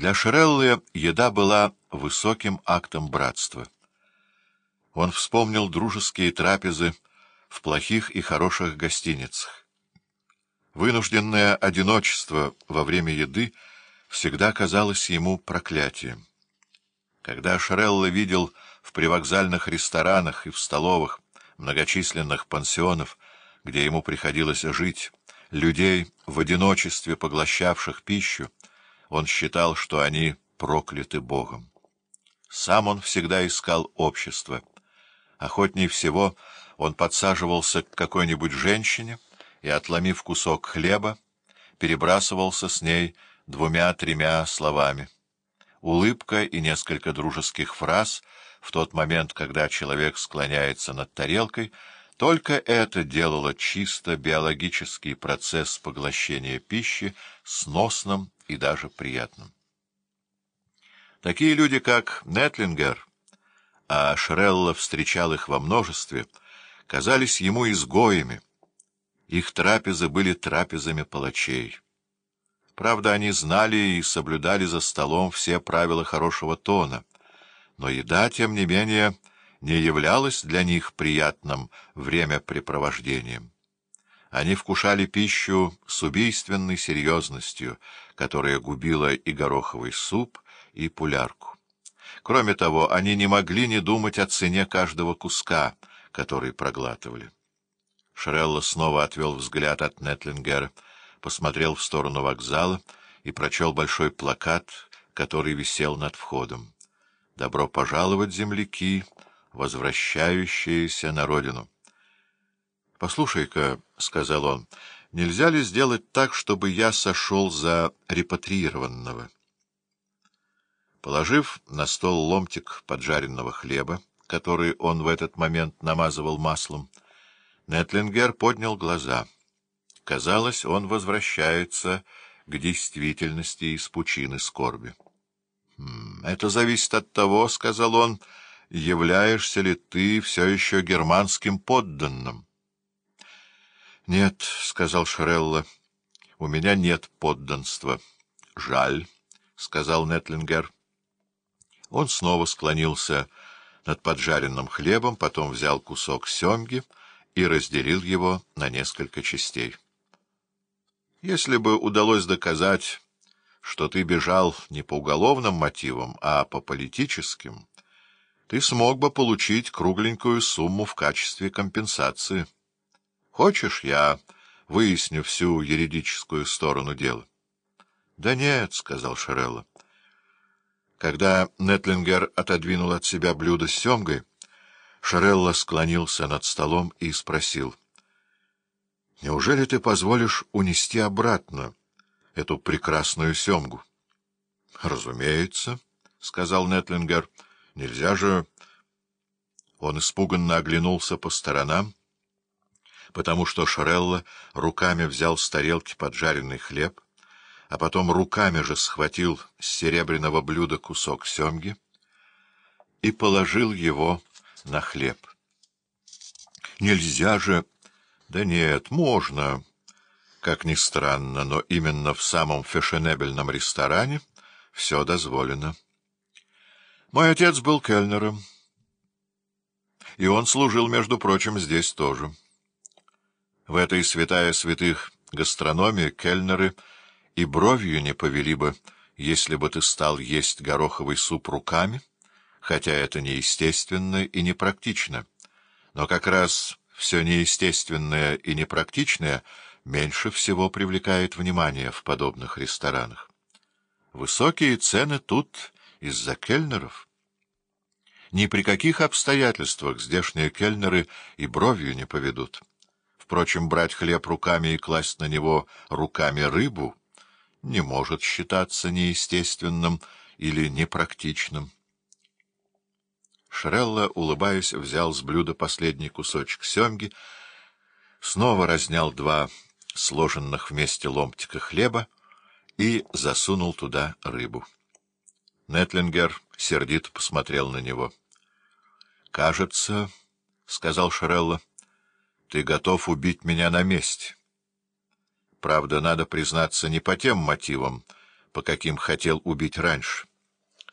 Для Шереллы еда была высоким актом братства. Он вспомнил дружеские трапезы в плохих и хороших гостиницах. Вынужденное одиночество во время еды всегда казалось ему проклятием. Когда Шерелла видел в привокзальных ресторанах и в столовых многочисленных пансионов, где ему приходилось жить, людей, в одиночестве поглощавших пищу, он считал, что они прокляты Богом. Сам он всегда искал общество. Охотней всего он подсаживался к какой-нибудь женщине и, отломив кусок хлеба, перебрасывался с ней двумя-тремя словами. Улыбка и несколько дружеских фраз в тот момент, когда человек склоняется над тарелкой — только это делало чисто биологический процесс поглощения пищи сносным и даже приятным. Такие люди, как Нетлингер, а Шрелла встречал их во множестве, казались ему изгоями. Их трапезы были трапезами палачей. Правда, они знали и соблюдали за столом все правила хорошего тона, но еда, тем не менее, не являлось для них приятным времяпрепровождением. Они вкушали пищу с убийственной серьезностью, которая губила и гороховый суп, и пулярку. Кроме того, они не могли не думать о цене каждого куска, который проглатывали. Шрелла снова отвел взгляд от Нетлингера, посмотрел в сторону вокзала и прочел большой плакат, который висел над входом. «Добро пожаловать, земляки!» Возвращающиеся на родину. — Послушай-ка, — сказал он, — нельзя ли сделать так, чтобы я сошел за репатриированного? Положив на стол ломтик поджаренного хлеба, который он в этот момент намазывал маслом, Нетлингер поднял глаза. Казалось, он возвращается к действительности из пучины скорби. «Хм, — Это зависит от того, — сказал он, — являешься ли ты все еще германским подданным? — Нет, — сказал Шрелла, — у меня нет подданства. — Жаль, — сказал Нетлингер. Он снова склонился над поджаренным хлебом, потом взял кусок семги и разделил его на несколько частей. — Если бы удалось доказать, что ты бежал не по уголовным мотивам, а по политическим ты смог бы получить кругленькую сумму в качестве компенсации. Хочешь, я выясню всю юридическую сторону дела? — Да нет, — сказал Шерелла. Когда Нетлингер отодвинул от себя блюдо с семгой, Шерелла склонился над столом и спросил. — Неужели ты позволишь унести обратно эту прекрасную семгу? — Разумеется, — сказал Нетлингер. — Нельзя же... Он испуганно оглянулся по сторонам, потому что Шорелло руками взял с тарелки поджаренный хлеб, а потом руками же схватил с серебряного блюда кусок семги и положил его на хлеб. Нельзя же... Да нет, можно, как ни странно, но именно в самом фешенебельном ресторане все дозволено. Мой отец был кельнером, и он служил, между прочим, здесь тоже. В этой святая святых гастрономии кельнеры и бровью не повели бы, если бы ты стал есть гороховый суп руками, хотя это неестественно и непрактично. Но как раз все неестественное и непрактичное меньше всего привлекает внимание в подобных ресторанах. Высокие цены тут из-за кельнеров. Ни при каких обстоятельствах здешние кельнеры и бровью не поведут. Впрочем, брать хлеб руками и класть на него руками рыбу не может считаться неестественным или непрактичным. Шрелла, улыбаясь, взял с блюда последний кусочек семги, снова разнял два сложенных вместе ломтика хлеба и засунул туда рыбу. Нетлингер сердито посмотрел на него. — Кажется, — сказал Шарелла, — ты готов убить меня на месте. Правда, надо признаться, не по тем мотивам, по каким хотел убить раньше.